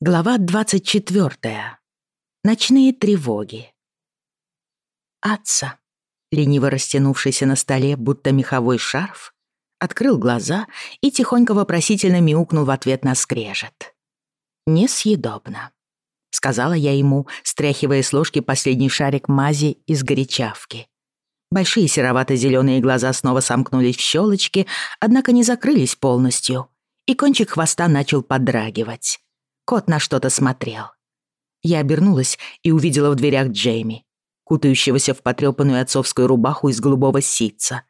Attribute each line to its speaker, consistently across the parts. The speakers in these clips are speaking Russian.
Speaker 1: Глава 24. Ночные тревоги. Атца, лениво растянувшийся на столе, будто меховой шарф, открыл глаза и тихонько вопросительно мяукнул в ответ на скрежет. «Несъедобно», — сказала я ему, стряхивая с ложки последний шарик мази из горячавки. Большие серовато-зелёные глаза снова сомкнулись в щелочки, однако не закрылись полностью, и кончик хвоста начал подрагивать. Кот на что-то смотрел. Я обернулась и увидела в дверях Джейми, кутающегося в потрёпанную отцовскую рубаху из голубого ситца.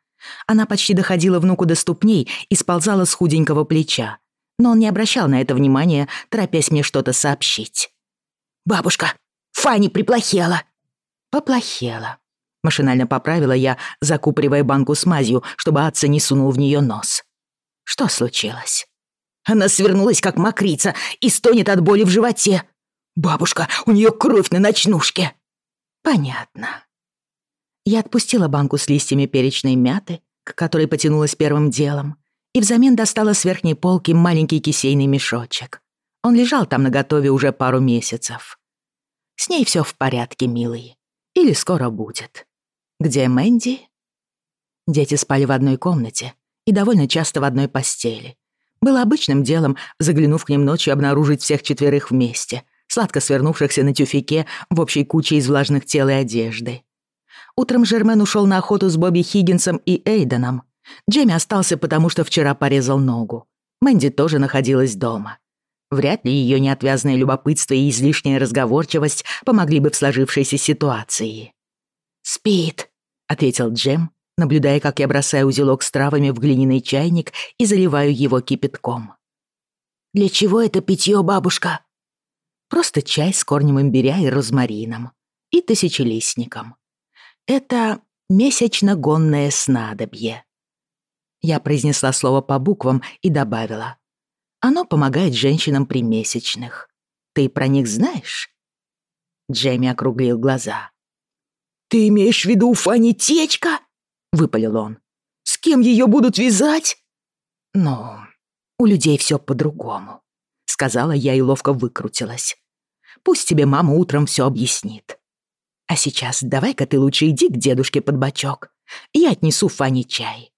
Speaker 1: Она почти доходила внуку до ступней и сползала с худенького плеча. Но он не обращал на это внимания, торопясь мне что-то сообщить. «Бабушка, Фанни приплохела!» «Поплохела», — машинально поправила я, закупоривая банку с мазью, чтобы отца не сунул в неё нос. «Что случилось?» Она свернулась, как мокрица, и стонет от боли в животе. Бабушка, у нее кровь на ночнушке. Понятно. Я отпустила банку с листьями перечной мяты, к которой потянулась первым делом, и взамен достала с верхней полки маленький кисейный мешочек. Он лежал там наготове уже пару месяцев. С ней все в порядке, милый. Или скоро будет. Где Мэнди? Дети спали в одной комнате и довольно часто в одной постели. Было обычным делом, заглянув к ним ночью, обнаружить всех четверых вместе, сладко свернувшихся на тюфике в общей куче из влажных тел и одежды. Утром Жермен ушел на охоту с Бобби Хиггинсом и Эйденом. Джемми остался, потому что вчера порезал ногу. Мэнди тоже находилась дома. Вряд ли ее неотвязное любопытство и излишняя разговорчивость помогли бы в сложившейся ситуации. «Спит», — ответил Джем, наблюдая, как я бросаю узелок с травами в глиняный чайник и заливаю его кипятком. «Для чего это питье, бабушка?» «Просто чай с корнем имбиря и розмарином. И тысячелистником. Это месячно-гонное снадобье». Я произнесла слово по буквам и добавила. «Оно помогает женщинам при месячных. Ты про них знаешь?» Джейми округлил глаза. «Ты имеешь в виду фанитечка?» выпалил он. «С кем ее будут вязать?» «Ну, у людей все по-другому», — сказала я и ловко выкрутилась. «Пусть тебе мама утром все объяснит. А сейчас давай-ка ты лучше иди к дедушке под бочок. Я отнесу Фане чай».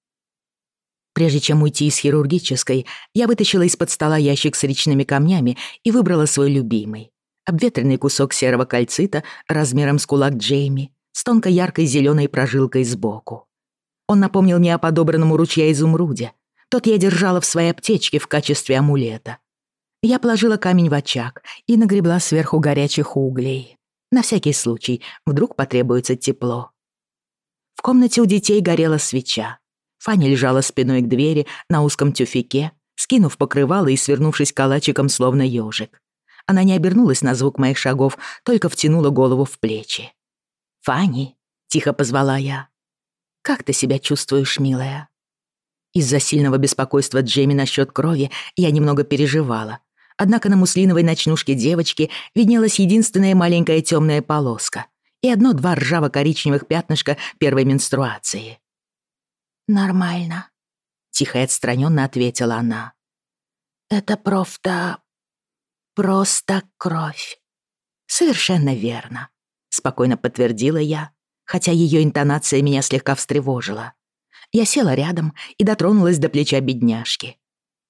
Speaker 1: Прежде чем уйти из хирургической, я вытащила из-под стола ящик с речными камнями и выбрала свой любимый. Обветренный кусок серого кальцита размером с кулак Джейми с тонкой яркой зеленой прожилкой сбоку. Он напомнил мне о подобранном у ручья изумруде. Тот я держала в своей аптечке в качестве амулета. Я положила камень в очаг и нагребла сверху горячих углей. На всякий случай, вдруг потребуется тепло. В комнате у детей горела свеча. Фаня лежала спиной к двери на узком тюфике, скинув покрывало и свернувшись калачиком, словно ежик. Она не обернулась на звук моих шагов, только втянула голову в плечи. «Фанни!» — тихо позвала я как ты себя чувствуешь, милая?» Из-за сильного беспокойства Джейми насчет крови я немного переживала. Однако на муслиновой ночнушке девочки виднелась единственная маленькая темная полоска и одно-два ржаво-коричневых пятнышка первой менструации. «Нормально», — тихо и отстранённо ответила она. «Это просто... просто кровь». «Совершенно верно», — спокойно подтвердила я хотя ее интонация меня слегка встревожила. Я села рядом и дотронулась до плеча бедняжки.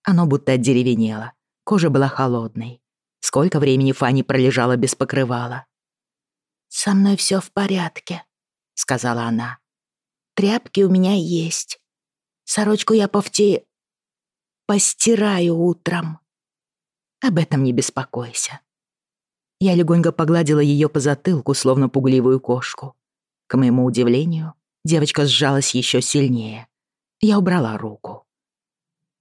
Speaker 1: Оно будто одеревенело, кожа была холодной. Сколько времени Фанни пролежала без покрывала? «Со мной все в порядке», — сказала она. «Тряпки у меня есть. Сорочку я повти... постираю утром. Об этом не беспокойся». Я легонько погладила ее по затылку, словно пугливую кошку. К моему удивлению, девочка сжалась еще сильнее. Я убрала руку.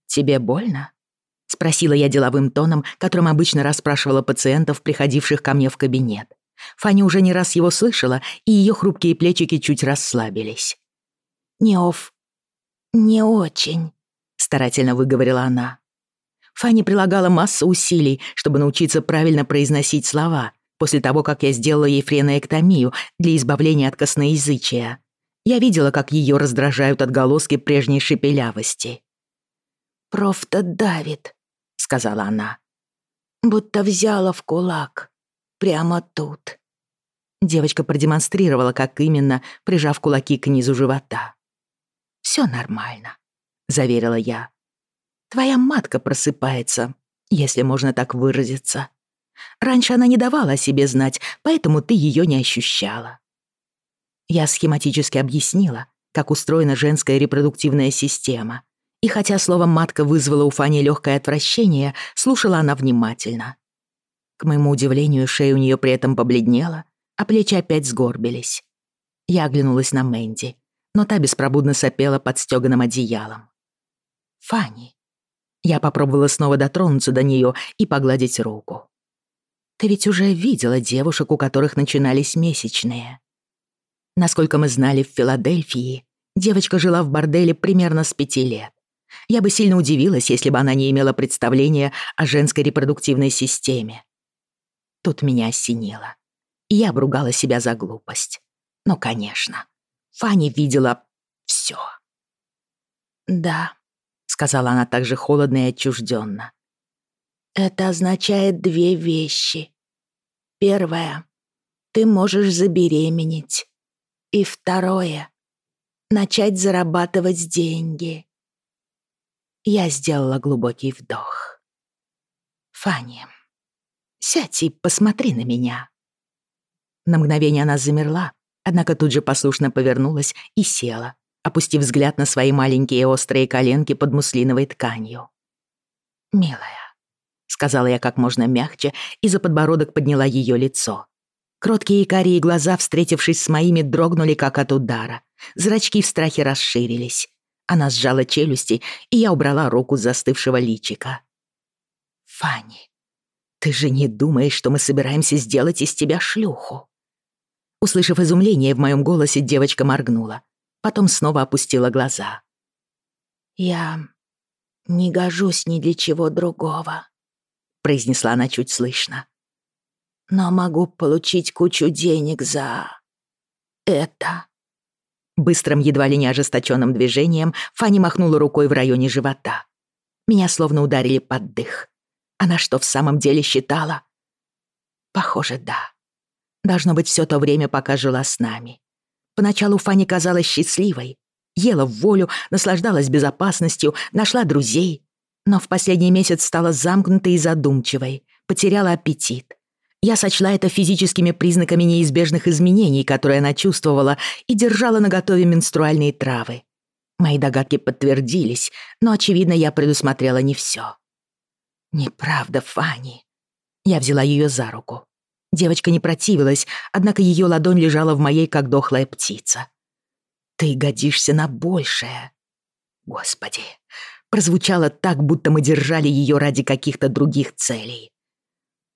Speaker 1: «Тебе больно?» — спросила я деловым тоном, которым обычно расспрашивала пациентов, приходивших ко мне в кабинет. Фаня уже не раз его слышала, и ее хрупкие плечики чуть расслабились. «Неоф, не очень», — старательно выговорила она. Фанни прилагала массу усилий, чтобы научиться правильно произносить слова, после того, как я сделала ей френоэктомию для избавления от косноязычия. Я видела, как ее раздражают отголоски прежней шепелявости. «Профта давит», — сказала она. «Будто взяла в кулак. Прямо тут». Девочка продемонстрировала, как именно, прижав кулаки к низу живота. «Всё нормально», — заверила я. «Твоя матка просыпается, если можно так выразиться. Раньше она не давала о себе знать, поэтому ты ее не ощущала. Я схематически объяснила, как устроена женская репродуктивная система. И хотя слово «матка» вызвало у Фани легкое отвращение, слушала она внимательно. К моему удивлению, шея у нее при этом побледнела, а плечи опять сгорбились. Я оглянулась на Мэнди, но та беспробудно сопела под стёганым одеялом. «Фанни». Я попробовала снова дотронуться до нее и погладить руку. Ты ведь уже видела девушек, у которых начинались месячные. Насколько мы знали, в Филадельфии девочка жила в борделе примерно с пяти лет. Я бы сильно удивилась, если бы она не имела представления о женской репродуктивной системе. Тут меня осенило. я обругала себя за глупость. Но, конечно. Фанни видела всё. «Да», — сказала она также холодно и отчуждённо. «Это означает две вещи. Первое — ты можешь забеременеть. И второе — начать зарабатывать деньги. Я сделала глубокий вдох. «Фанни, сядь и посмотри на меня». На мгновение она замерла, однако тут же послушно повернулась и села, опустив взгляд на свои маленькие острые коленки под муслиновой тканью. «Милая», — сказала я как можно мягче и за подбородок подняла ее лицо. Кроткие карие глаза, встретившись с моими, дрогнули как от удара. Зрачки в страхе расширились. Она сжала челюсти, и я убрала руку с застывшего личика. «Фанни, ты же не думаешь, что мы собираемся сделать из тебя шлюху?» Услышав изумление в моем голосе, девочка моргнула. Потом снова опустила глаза. «Я не гожусь ни для чего другого», — произнесла она чуть слышно но могу получить кучу денег за... это». Быстрым, едва ли не ожесточенным движением Фанни махнула рукой в районе живота. Меня словно ударили под дых. Она что, в самом деле считала? Похоже, да. Должно быть, все то время, пока жила с нами. Поначалу Фанни казалась счастливой. Ела в волю, наслаждалась безопасностью, нашла друзей. Но в последний месяц стала замкнутой и задумчивой, потеряла аппетит. Я сочла это физическими признаками неизбежных изменений, которые она чувствовала, и держала наготове менструальные травы. Мои догадки подтвердились, но, очевидно, я предусмотрела не все. «Неправда, Фанни». Я взяла ее за руку. Девочка не противилась, однако ее ладонь лежала в моей, как дохлая птица. «Ты годишься на большее». Господи, прозвучало так, будто мы держали ее ради каких-то других целей.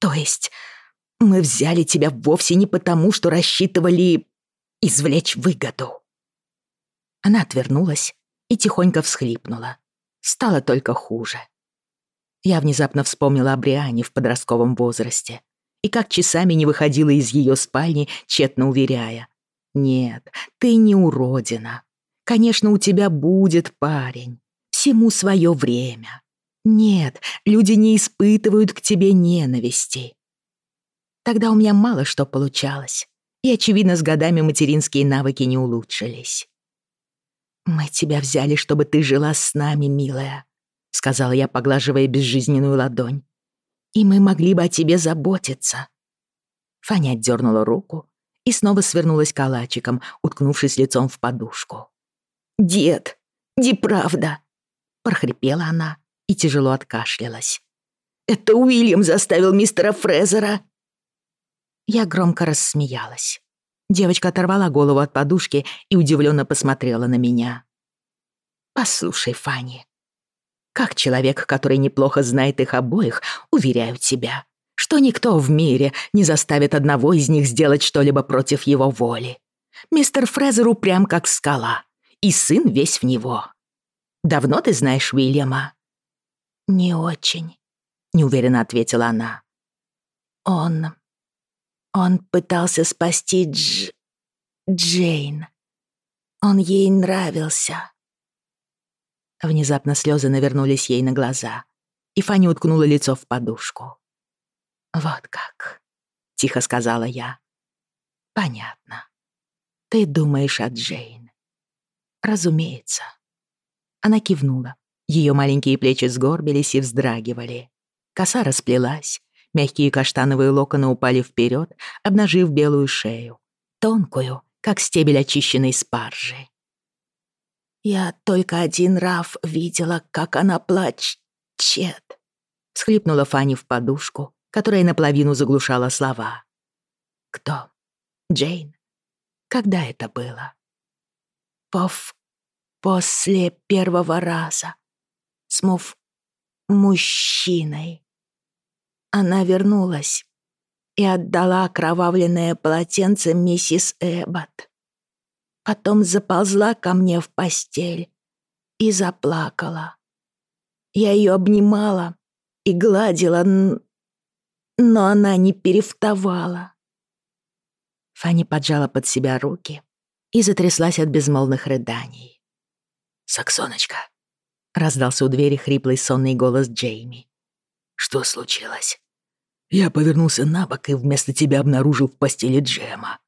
Speaker 1: То есть мы взяли тебя вовсе не потому, что рассчитывали извлечь выгоду. Она отвернулась и тихонько всхлипнула. Стало только хуже. Я внезапно вспомнила о Бриане в подростковом возрасте и как часами не выходила из ее спальни, тщетно уверяя. «Нет, ты не уродина. Конечно, у тебя будет парень всему свое время. Нет, люди не испытывают к тебе ненависти. Тогда у меня мало что получалось, и, очевидно, с годами материнские навыки не улучшились. «Мы тебя взяли, чтобы ты жила с нами, милая», — сказала я, поглаживая безжизненную ладонь. «И мы могли бы о тебе заботиться». Фаня дернула руку и снова свернулась калачиком, уткнувшись лицом в подушку. «Дед, неправда!» прохрипела она и тяжело откашлялась. «Это Уильям заставил мистера Фрезера я громко рассмеялась. Девочка оторвала голову от подушки и удивленно посмотрела на меня. «Послушай, Фанни, как человек, который неплохо знает их обоих, уверяю тебя, что никто в мире не заставит одного из них сделать что-либо против его воли. Мистер Фрезер упрям как скала, и сын весь в него. Давно ты знаешь Уильяма?» «Не очень», — неуверенно ответила она. «Он он пытался спасти Дж... Джейн. Он ей нравился. Внезапно слезы навернулись ей на глаза, и Фанни уткнула лицо в подушку. «Вот как», — тихо сказала я. «Понятно. Ты думаешь о Джейн». «Разумеется». Она кивнула. Ее маленькие плечи сгорбились и вздрагивали. Коса расплелась. Мягкие каштановые локоны упали вперед, обнажив белую шею. Тонкую, как стебель очищенной спаржи. «Я только один Раф видела, как она плачет», — схлипнула Фанни в подушку, которая наполовину заглушала слова. «Кто? Джейн? Когда это было?» «Пов после первого раза. Смув мужчиной. Она вернулась и отдала окровавленное полотенце миссис Эббот. Потом заползла ко мне в постель и заплакала. Я ее обнимала и гладила, но она не перефтовала. Фанни поджала под себя руки и затряслась от безмолвных рыданий. «Саксоночка», — раздался у двери хриплый сонный голос Джейми. «Что случилось?» «Я повернулся на бок и вместо тебя обнаружил в постели Джема».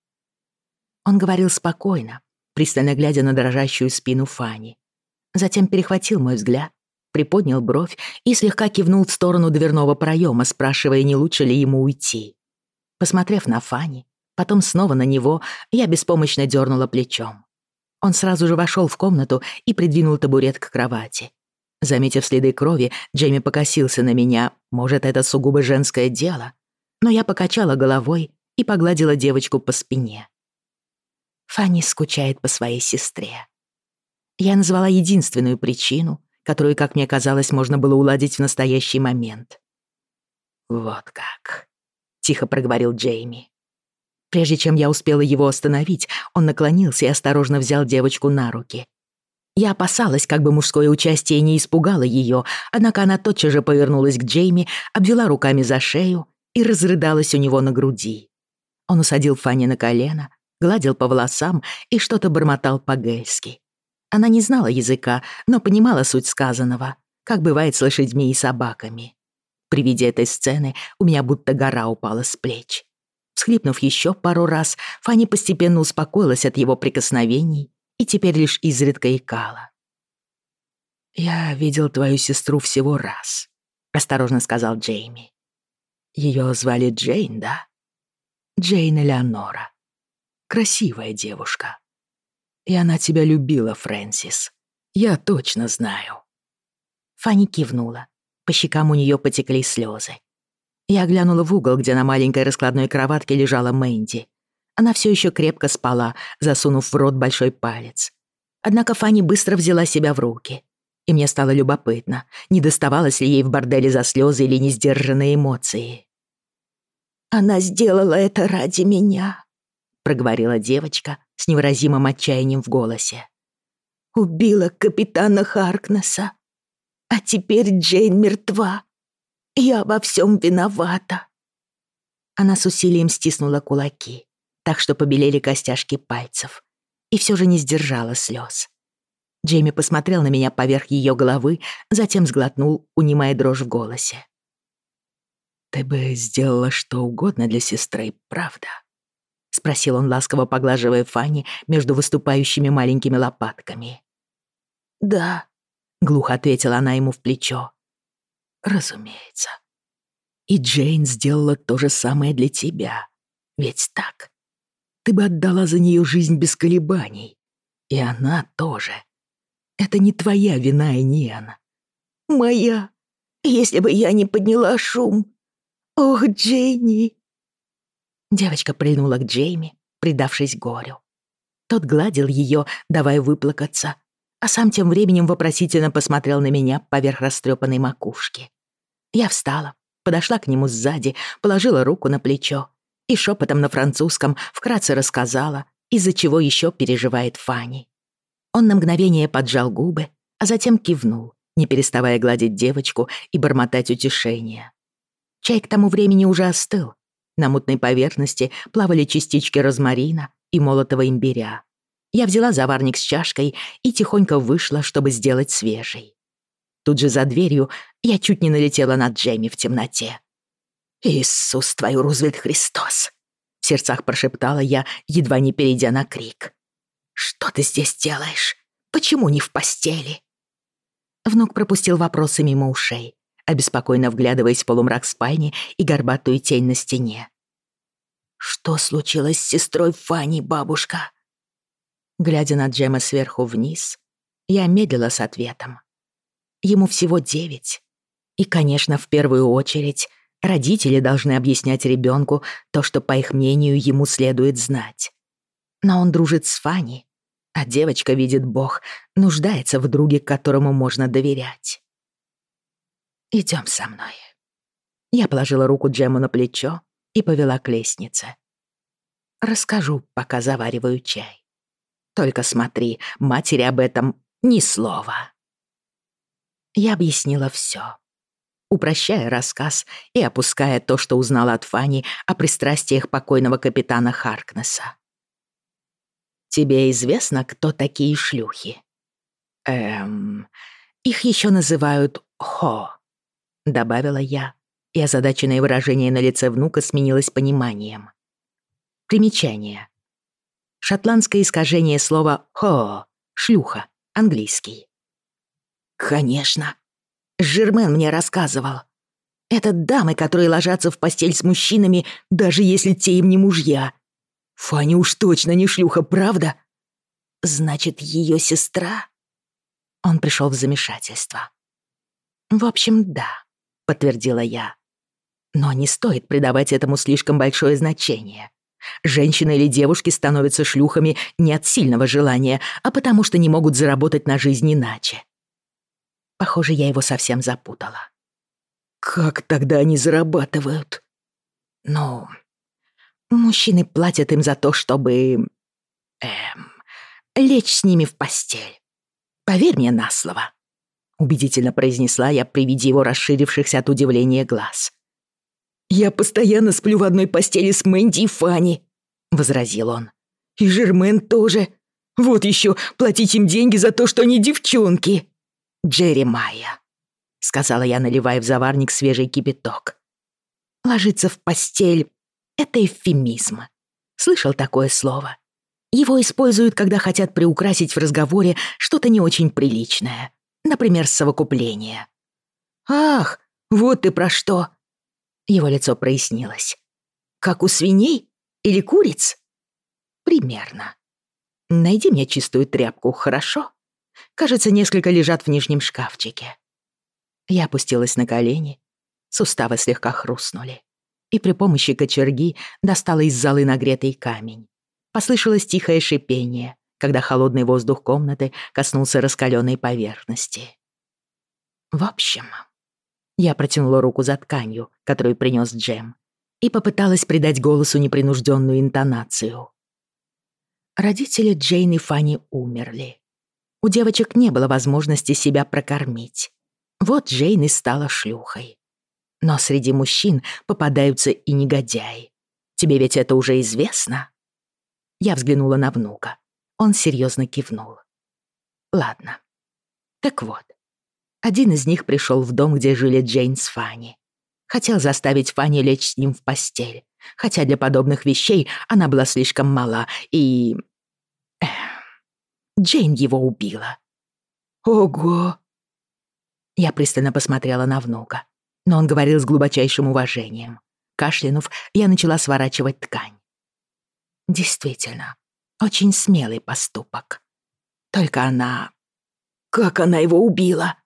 Speaker 1: Он говорил спокойно, пристально глядя на дрожащую спину Фани. Затем перехватил мой взгляд приподнял бровь и слегка кивнул в сторону дверного проема, спрашивая, не лучше ли ему уйти. Он сразу же вошел в комнату и придвинул табурет к кровати. Заметив следы крови, Джейми покосился на меня. Может, это сугубо женское дело? Но я покачала головой и погладила девочку по спине. Фанни скучает по своей сестре. Я назвала единственную причину, которую, как мне казалось, можно было уладить в настоящий момент. «Вот как», — тихо проговорил Джейми. Прежде чем я успела его остановить, он наклонился и осторожно взял девочку на руки. Я опасалась, как бы мужское участие не испугало ее, однако она тотчас же повернулась к Джейми, обвела руками за шею и разрыдалась у него на груди. Он усадил Фанни на колено, гладил по волосам и что-то бормотал по-гельски. Она не знала языка, но понимала суть сказанного, как бывает с лошадьми и собаками. При виде этой сцены у меня будто гора упала с плеч. Всхлипнув еще пару раз, Фанни постепенно успокоилась от его прикосновений и теперь лишь изредка икала. «Я видел твою сестру всего раз», — осторожно сказал Джейми. Ее звали Джейн, да? Джейн Элеонора. Красивая девушка. И она тебя любила, Фрэнсис. Я точно знаю». Фанни кивнула. По щекам у нее потекли слезы. Я глянула в угол, где на маленькой раскладной кроватке лежала Мэнди. Она все еще крепко спала, засунув в рот большой палец. Однако Фанни быстро взяла себя в руки. И мне стало любопытно, не доставалось ли ей в борделе за слезы или несдержанные эмоции. «Она сделала это ради меня», — проговорила девочка, с невыразимым отчаянием в голосе. Я во всем виновата!» Она с усилием стиснула кулаки, так что побелели костяшки пальцев, и все же не сдержала слез. Джейми посмотрел на меня поверх ее головы, затем сглотнул, унимая дрожь в голосе. «Ты бы сделала что угодно для сестры, правда?» — спросил он, ласково поглаживая Фанни между выступающими маленькими лопатками. «Да», — глухо ответила она ему в плечо разумеется. И Джейн сделала то же самое для тебя. Ведь так? Ты бы отдала за нее жизнь без колебаний. И она тоже. Это не твоя вина, Эниан. Моя. Если бы я не подняла шум. Ох, Джейни. Девочка прильнула к Джейми, предавшись горю. Тот гладил ее, давая выплакаться, а сам тем временем вопросительно посмотрел на меня поверх растрепанной макушки. Я встала, подошла к нему сзади, положила руку на плечо и шепотом на французском вкратце рассказала, из-за чего еще переживает Фанни. Он на мгновение поджал губы, а затем кивнул, не переставая гладить девочку и бормотать утешения. Чай к тому времени уже остыл, на мутной поверхности плавали частички розмарина и молотого имбиря. Я взяла заварник с чашкой и тихонько вышла, чтобы сделать свежий. Тут же за дверью я чуть не налетела на Джейми в темноте. «Иисус твою, Рузвельт Христос!» В сердцах прошептала я, едва не перейдя на крик. «Что ты здесь делаешь? Почему не в постели?» Внук пропустил вопросы мимо ушей, обеспокоенно вглядываясь в полумрак спальни и горбатую тень на стене. «Что случилось с сестрой Фанни, бабушка?» Глядя на Джема сверху вниз, я медлила с ответом. Ему всего девять. И, конечно, в первую очередь, родители должны объяснять ребенку то, что, по их мнению, ему следует знать. Но он дружит с Фанни, а девочка, видит Бог, нуждается в друге, которому можно доверять. Идем со мной. Я положила руку Джему на плечо и повела к лестнице. Расскажу, пока завариваю чай. Только смотри, матери об этом ни слова. Я объяснила все, упрощая рассказ и опуская то, что узнала от Фани о пристрастиях покойного капитана Харкнесса. «Тебе известно, кто такие шлюхи?» «Эм... Их еще называют «хо», — добавила я, и озадаченное выражение на лице внука сменилось пониманием. Примечание. Шотландское искажение слова «хо» — «шлюха», английский. «Конечно. Жермен мне рассказывал. Это дамы, которые ложатся в постель с мужчинами, даже если те им не мужья. Фаня уж точно не шлюха, правда? Значит, ее сестра?» Он пришел в Женщины или девушки становятся шлюхами не от сильного желания, а потому что не могут заработать на жизнь иначе. Похоже, я его совсем запутала. Как тогда они зарабатывают? Ну, мужчины платят им за то, чтобы... Эм, лечь с ними в постель. Поверь мне на слово. Убедительно произнесла я при виде его расширившихся от удивления глаз. «Я постоянно сплю в одной постели с Мэнди и Фанни», — возразил он. «И Жермен тоже. Вот еще платить им деньги за то, что они девчонки». «Джерри Майя», — сказала я, наливая в заварник свежий кипяток. «Ложиться в постель — это эвфемизм. Слышал такое слово? Его используют, когда хотят приукрасить в разговоре что-то не очень приличное. Например, совокупление. «Ах, вот ты про что!» Его лицо прояснилось. «Как у свиней или куриц?» «Примерно. Найди мне чистую тряпку, хорошо? Кажется, несколько лежат в нижнем шкафчике». Я опустилась на колени, суставы слегка хрустнули, и при помощи кочерги достала из золы нагретый камень. Послышалось тихое шипение, когда холодный воздух комнаты коснулся раскаленной поверхности. В общем, я протянула руку за тканью, которую принес Джем, и попыталась придать голосу непринужденную интонацию. Родители Джейн и Фанни умерли. У девочек не было возможности себя прокормить. Вот Джейн и стала шлюхой. Но среди мужчин попадаются и негодяи. Тебе ведь это уже известно?» Я взглянула на внука. Он серьезно кивнул. «Ладно. Так вот, Один из них пришел в дом, где жили Джейн с Фанни. Хотел заставить Фанни лечь с ним в постель, хотя для подобных вещей она была слишком мала, и... Эх. Джейн его убила. «Ого!» Я пристально посмотрела на внука, но он говорил с глубочайшим уважением. Кашлянув, я начала сворачивать ткань. Действительно, очень смелый поступок. Только она... Как она его убила?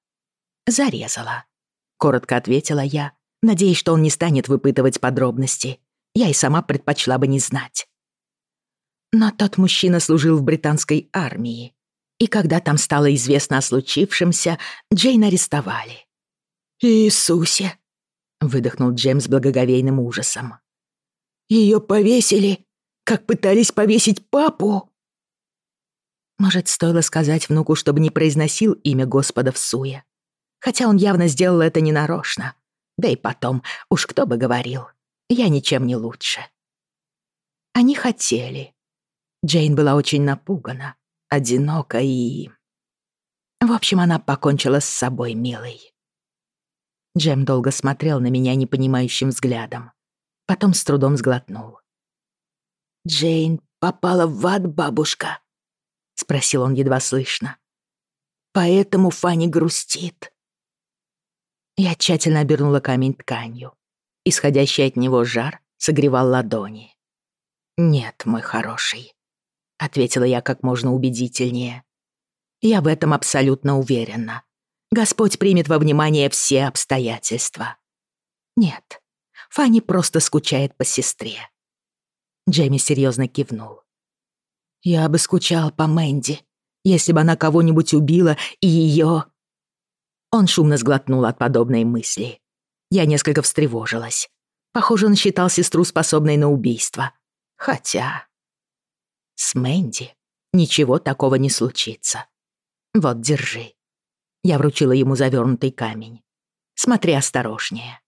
Speaker 1: «Зарезала», — коротко ответила я, надеясь, что он не станет выпытывать подробности. Я и сама предпочла бы не знать. Но тот мужчина служил в британской армии, и когда там стало известно о случившемся, Джейн арестовали. «Иисусе!» — выдохнул Джеймс с благоговейным ужасом. «Ее повесили, как пытались повесить папу!» Может, стоило сказать внуку, чтобы не произносил имя Господа в суе хотя он явно сделал это ненарочно. Да и потом, уж кто бы говорил, я ничем не лучше. Они хотели. Джейн была очень напугана, одинока и... В общем, она покончила с собой, милый. Джем долго смотрел на меня непонимающим взглядом. Потом с трудом сглотнул. «Джейн попала в ад, бабушка?» — спросил он едва слышно. «Поэтому Фанни грустит». Я тщательно обернула камень тканью. Исходящий от него жар согревал ладони. «Нет, мой хороший», — ответила я как можно убедительнее. «Я в этом абсолютно уверена. Господь примет во внимание все обстоятельства». «Нет, Фанни просто скучает по сестре». Джейми серьезно кивнул. «Я бы скучал по Мэнди, если бы она кого-нибудь убила и ее...» Он шумно сглотнул от подобной мысли. Я несколько встревожилась. Похоже, он считал сестру способной на убийство. Хотя... С Мэнди ничего такого не случится. Вот, держи. Я вручила ему завернутый камень. Смотри осторожнее.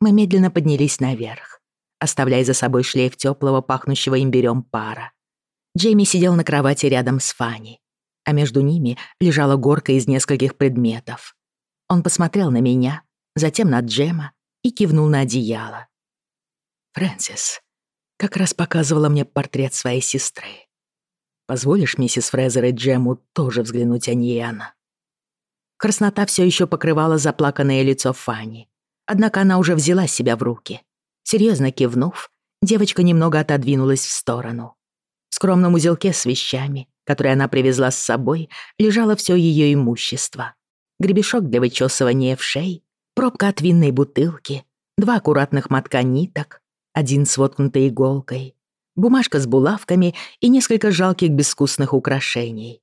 Speaker 1: Мы медленно поднялись наверх, оставляя за собой шлейф теплого, пахнущего имбирем пара. Джейми сидел на кровати рядом с Фанни, а между ними лежала горка из нескольких предметов. Он посмотрел на меня, затем на Джема и кивнул на одеяло. «Фрэнсис как раз показывала мне портрет своей сестры. Позволишь миссис Фрезер и Джему тоже взглянуть, а не Яна?» Краснота все еще покрывала заплаканное лицо Фанни, однако она уже взяла себя в руки. Серьезно кивнув, девочка немного отодвинулась в сторону. В скромном узелке с вещами, которое она привезла с собой, лежало все ее имущество. Гребешок для вычесывания в шеи, пробка от винной бутылки, два аккуратных мотка ниток, один с воткнутой иголкой, бумажка с булавками и несколько жалких безвкусных украшений.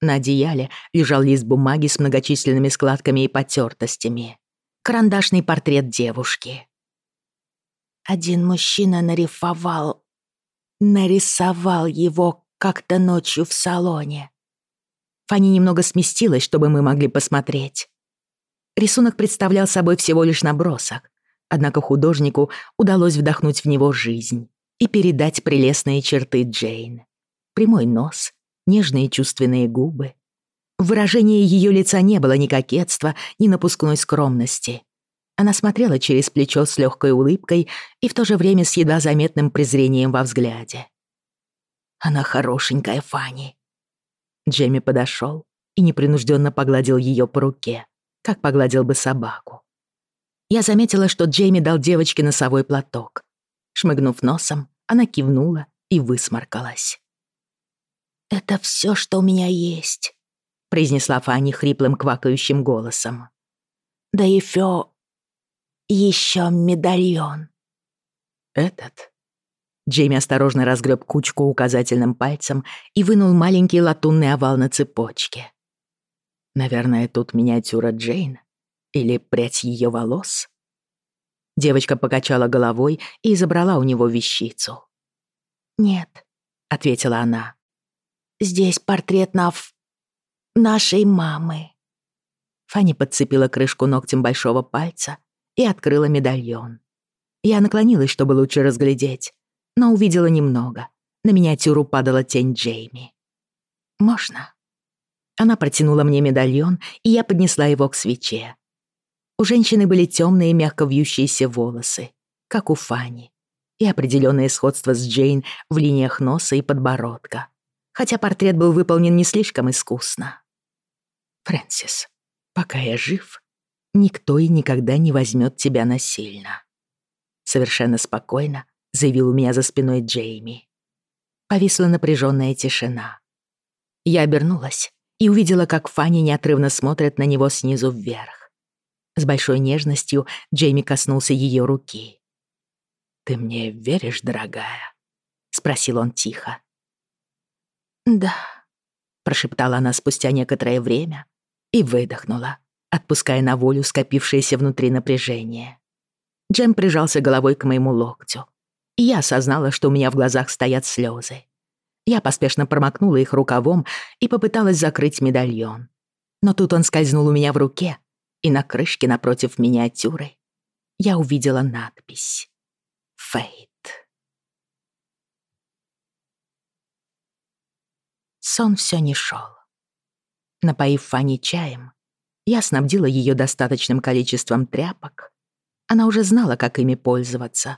Speaker 1: На одеяле лежал лист бумаги с многочисленными складками и потертостями. Карандашный портрет девушки. «Один мужчина нарифовал... нарисовал его как-то ночью в салоне. Фанни немного сместилась, чтобы мы могли посмотреть. Рисунок представлял собой всего лишь набросок, однако художнику удалось вдохнуть в него жизнь и передать прелестные черты Джейн. Прямой нос, нежные чувственные губы. В выражении ее лица не было ни кокетства, ни напускной скромности. Она смотрела через плечо с легкой улыбкой и в то же время с едва заметным презрением во взгляде. «Она хорошенькая, Фанни». Джейми подошел и непринужденно погладил ее по руке как погладил бы собаку. Я заметила, что Джейми дал девочке носовой платок. Шмыгнув носом, она кивнула и высморкалась. «Это все, что у меня есть», — произнесла Фанни хриплым квакающим голосом. «Да и Фё... еще медальон». «Этот?» Джейми осторожно разгреб кучку указательным пальцем и вынул маленький латунный овал на цепочке. Наверное, тут миниатюра Джейн? Или прядь ее волос? Девочка покачала головой и забрала у него вещицу. «Нет», — ответила она. «Здесь портрет Нав... нашей мамы». Фанни подцепила крышку ногтем большого пальца и открыла медальон. Я наклонилась, чтобы лучше разглядеть, но увидела немного. На миниатюру падала тень Джейми. «Можно?» Она протянула мне медальон, и я поднесла его к свече. У женщины были темные, мягко вьющиеся волосы, как у Фани, и определенное сходство с Джейн в линиях носа и подбородка, хотя портрет был выполнен не слишком искусно. «Фрэнсис, пока я жив, никто и никогда не возьмет тебя насильно», — совершенно спокойно заявил у меня за спиной Джейми. Повисла напряженная тишина. Я обернулась и увидела, как Фанни неотрывно смотрит на него снизу вверх. С большой нежностью Джейми коснулся ее руки. «Ты мне веришь, дорогая?» — спросил он тихо. «Да», — прошептала она спустя некоторое время и выдохнула, отпуская на волю скопившееся внутри напряжение. Джем прижался головой к моему локтю, и я осознала, что у меня в глазах стоят слезы. Я поспешно промокнула их рукавом и попыталась закрыть медальон. Но тут он скользнул у меня в руке, и на крышке напротив миниатюры я увидела надпись «Фейт». Сон все не шел. Напоив Фанни чаем, Я снабдила ее достаточным количеством тряпок. Она уже знала, как ими пользоваться.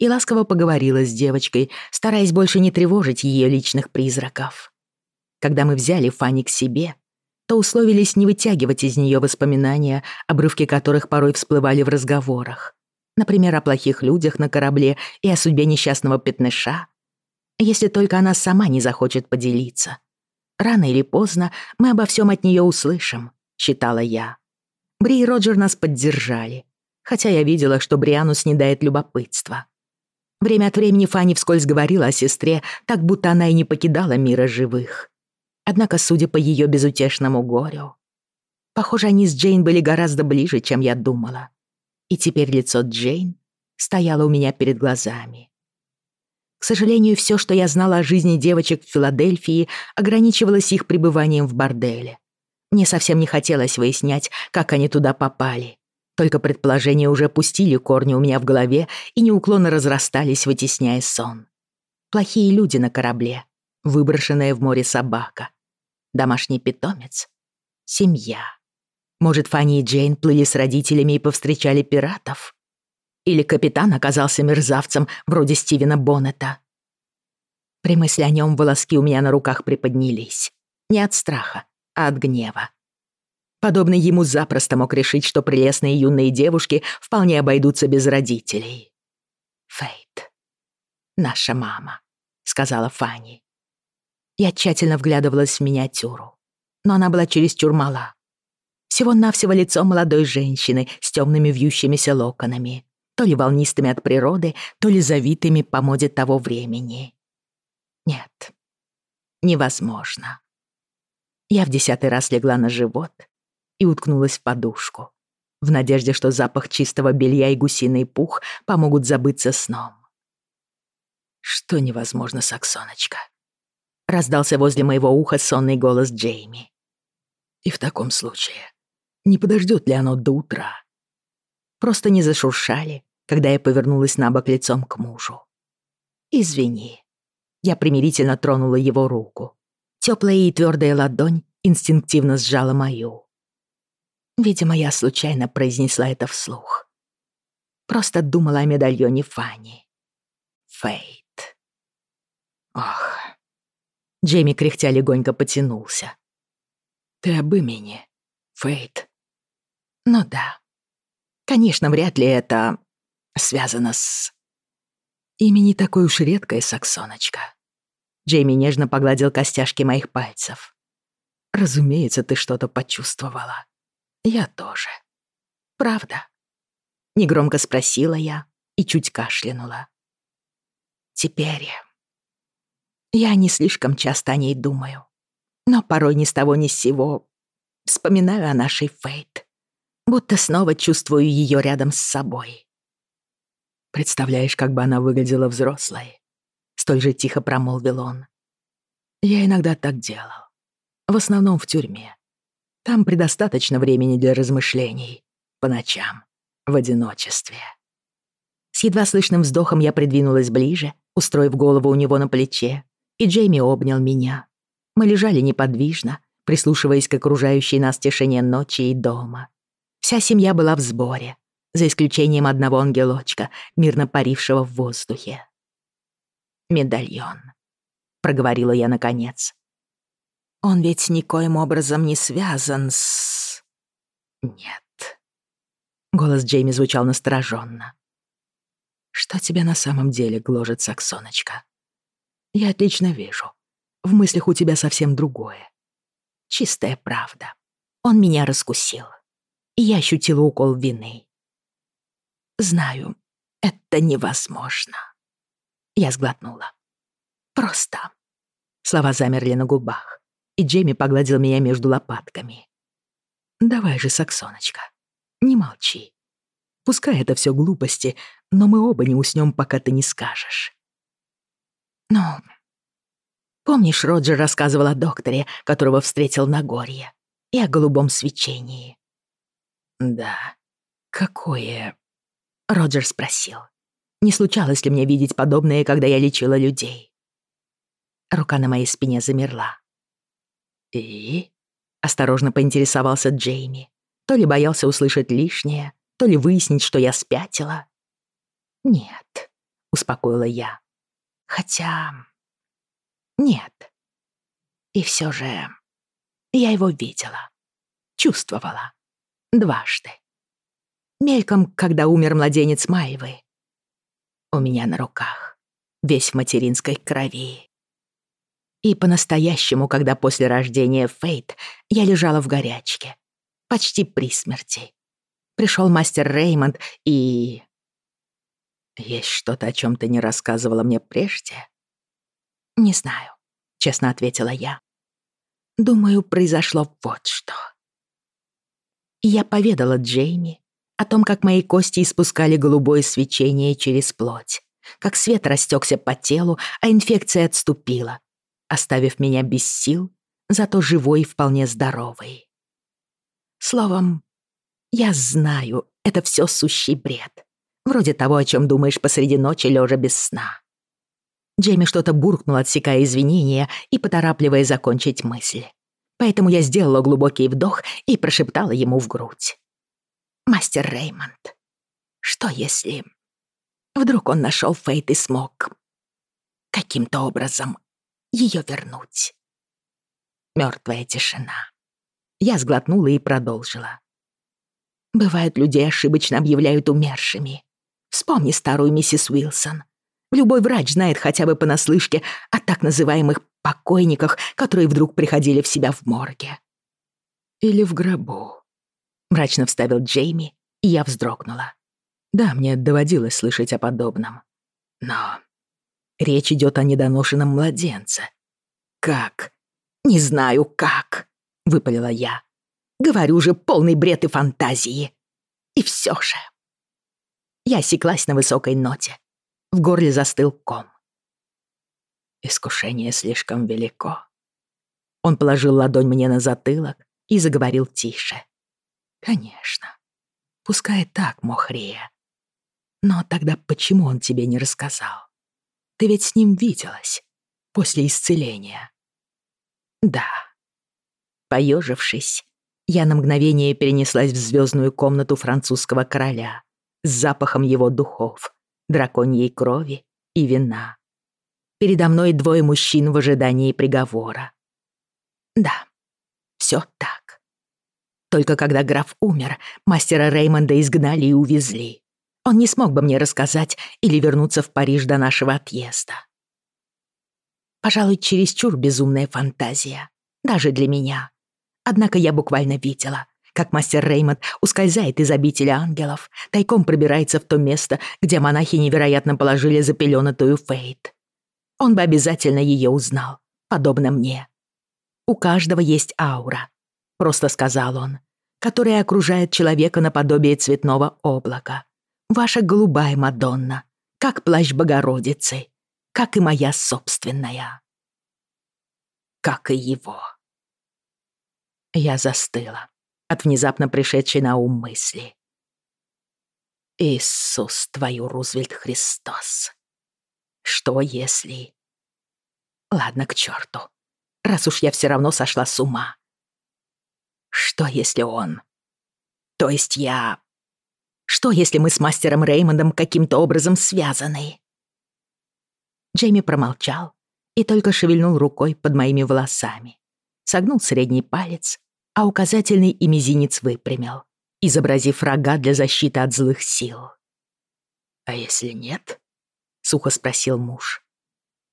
Speaker 1: и ласково поговорила с девочкой, стараясь больше не тревожить ее личных призраков. Когда мы взяли Фанни к себе, то условились не вытягивать из нее воспоминания, обрывки которых порой всплывали в разговорах. Например, о плохих людях на корабле и о судьбе несчастного пятныша. Если только она сама не захочет поделиться. Рано или поздно мы обо всем от нее услышим, считала я. Бри и Роджер нас поддержали, хотя я видела, что Бриану снедает любопытство. Время от времени Фанни вскользь говорила о сестре, так будто она и не покидала мира живых. Однако, судя по ее безутешному горю, похоже, они с Джейн были гораздо ближе, чем я думала. И теперь лицо Джейн стояло у меня перед глазами. К сожалению, все, что я знала о жизни девочек в Филадельфии, ограничивалось их пребыванием в борделе. Мне совсем не хотелось выяснять, как они туда попали Только предположения уже пустили корни у меня в голове и неуклонно разрастались, вытесняя сон. Плохие люди на корабле, выброшенная в море собака, домашний питомец, семья. Может, Фанни и Джейн плыли с родителями и повстречали пиратов? Или капитан оказался мерзавцем, вроде Стивена Боннета? При мысли о нем волоски у меня на руках приподнялись. Не от страха, а Подобный ему запросто мог решить, что прелестные юные девушки вполне обойдутся без родителей. «Фейт, наша мама», — сказала Фанни. Я тщательно вглядывалась в миниатюру, но она была чересчур мала. Всего-навсего лицо молодой женщины с темными вьющимися локонами, то ли волнистыми от природы, то ли завитыми по моде того времени. Нет, невозможно. Я в десятый раз легла на живот — и уткнулась в подушку. В надежде, что запах чистого белья и гусиный пух помогут забыться сном. «Что невозможно, Саксоночка?» Раздался возле моего уха сонный голос Джейми. «И в таком случае, не подождет ли оно до утра?» Просто не зашуршали, когда я повернулась на бок лицом к мужу. «Извини». Я примирительно тронула его руку. Теплая и твердая ладонь инстинктивно сжала мою. Видимо, я случайно произнесла это вслух. Просто думала о медальоне Фанни. Фейт. Ох. Джейми кряхтя легонько потянулся. Ты об имени, Фейт. Ну да. Конечно, вряд ли это связано с... Имя такой уж редкое, Саксоночка. Джейми нежно погладил костяшки моих пальцев. Разумеется, ты что-то почувствовала. Я тоже. Правда. Негромко спросила я и чуть кашлянула. Теперь я не слишком часто о ней думаю, но порой ни с того ни с сего вспоминаю о нашей Фейт, будто снова чувствую ее рядом с собой. Представляешь, как бы она выглядела взрослой? Столь же тихо промолвил он. Я иногда так делал. В основном в тюрьме. Там предостаточно времени для размышлений. По ночам. В одиночестве. С едва слышным вздохом я придвинулась ближе, устроив голову у него на плече, и Джейми обнял меня. Мы лежали неподвижно, прислушиваясь к окружающей нас тишине ночи и дома. Вся семья была в сборе, за исключением одного ангелочка, мирно парившего в воздухе. «Медальон», — проговорила я наконец. Он ведь никоим образом не связан с... Нет. Голос Джейми звучал настороженно. Что тебя на самом деле гложет, Саксоночка? Я отлично вижу. В мыслях у тебя совсем другое. Чистая правда. Он меня раскусил. И я ощутила укол вины. Знаю, это невозможно. Я сглотнула. Просто. Слова замерли на губах и Джейми погладил меня между лопатками. «Давай же, Саксоночка, не молчи. Пускай это все глупости, но мы оба не уснем, пока ты не скажешь». «Ну, помнишь, Роджер рассказывал о докторе, которого встретил на горе, и о голубом свечении?» «Да, какое...» — Роджер спросил. «Не случалось ли мне видеть подобное, когда я лечила людей?» Рука на моей спине замерла. «И?» — осторожно поинтересовался Джейми, То ли боялся услышать лишнее, то ли выяснить, что я спятила. «Нет», — успокоила я. «Хотя... нет. И все же я его видела, чувствовала. Дважды. Мельком, когда умер младенец Маевы. У меня на руках, весь в материнской крови. И по-настоящему, когда после рождения Фейт я лежала в горячке, почти при смерти. Пришел мастер Реймонд и... Есть что-то, о чем ты не рассказывала мне прежде? Не знаю, честно ответила я. Думаю, произошло вот что. Я поведала Джейми о том, как мои кости испускали голубое свечение через плоть, как свет растекся по телу, а инфекция отступила, оставив меня без сил, зато живой и вполне здоровый. Словом, я знаю, это все сущий бред. Вроде того, о чем думаешь посреди ночи, лежа без сна. Джейми что-то буркнул, отсекая извинения и поторапливая закончить мысль. Поэтому я сделала глубокий вдох и прошептала ему в грудь. «Мастер Реймонд, что если...» Вдруг он нашел Фейт и смог каким-то образом ее вернуть. Мертвая тишина. Я сглотнула и продолжила. Бывают людей ошибочно объявляют умершими. Вспомни старую миссис Уилсон. Любой врач знает хотя бы понаслышке о так называемых покойниках, которые вдруг приходили в себя в морге. «Или в гробу», — мрачно вставил Джейми, и я вздрогнула. Да, мне доводилось слышать о подобном. Но речь идет о недоношенном младенце. Как? Не знаю, как выпалила я. Говорю же, полный бред и фантазии. И все же. Я осеклась на высокой ноте. В горле застыл ком. Искушение слишком велико. Он положил ладонь мне на затылок и заговорил тише. Конечно. Пускай Ты ведь с ним виделась после исцеления. Да. Поежившись, я на мгновение перенеслась в звездную комнату французского короля с запахом его духов, драконьей крови и вина. Передо мной двое мужчин в ожидании приговора. Да, все так. Только когда граф умер, мастера Реймонда изгнали и увезли. Он не смог бы мне рассказать или вернуться в Париж до нашего отъезда. Пожалуй, чересчур безумная фантазия. Даже для меня. Однако я буквально видела, как мастер Реймонд ускользает из обители ангелов, тайком пробирается в то место, где монахи невероятно положили запеленатую Фейт. Он бы обязательно ее узнал, подобно мне. «У каждого есть аура», — просто сказал он, которая окружает человека наподобие цветного облака. Ваша голубая Мадонна, как плащ Богородицы, как и моя собственная. Как и его. Я застыла от внезапно пришедшей на ум мысли. Иисус, твою Рузвельт Христос. Что если... Ладно, к черту. Раз уж я все равно сошла с ума. Что если Что, если мы с мастером Реймондом каким-то образом связаны?» Джейми промолчал и только шевельнул рукой под моими волосами. Согнул средний палец, а указательный и мизинец выпрямил, изобразив рога для защиты от злых сил. «А если нет?» — сухо спросил муж.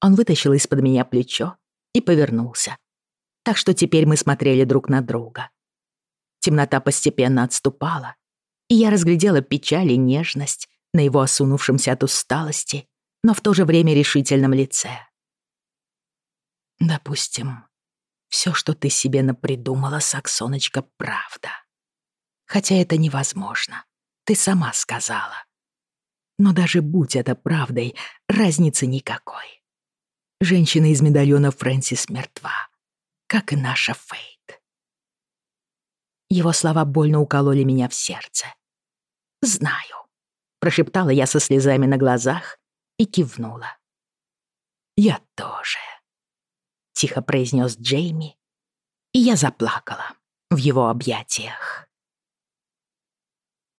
Speaker 1: Он вытащил из-под меня плечо и повернулся. Так что теперь мы смотрели друг на друга. Темнота постепенно отступала, и я разглядела печаль и нежность на его осунувшемся от усталости, но в то же время решительном лице. «Допустим, все, что ты себе напридумала, Саксоночка, правда. Хотя это невозможно. Ты сама сказала. Но даже будь это правдой, разницы никакой. Женщина из медальона Фрэнсис мертва, как и наша Фейт. Его слова больно укололи меня в сердце. «Знаю», — прошептала я со слезами на глазах и кивнула. «Я тоже» тихо произнес Джейми, и я заплакала в его объятиях.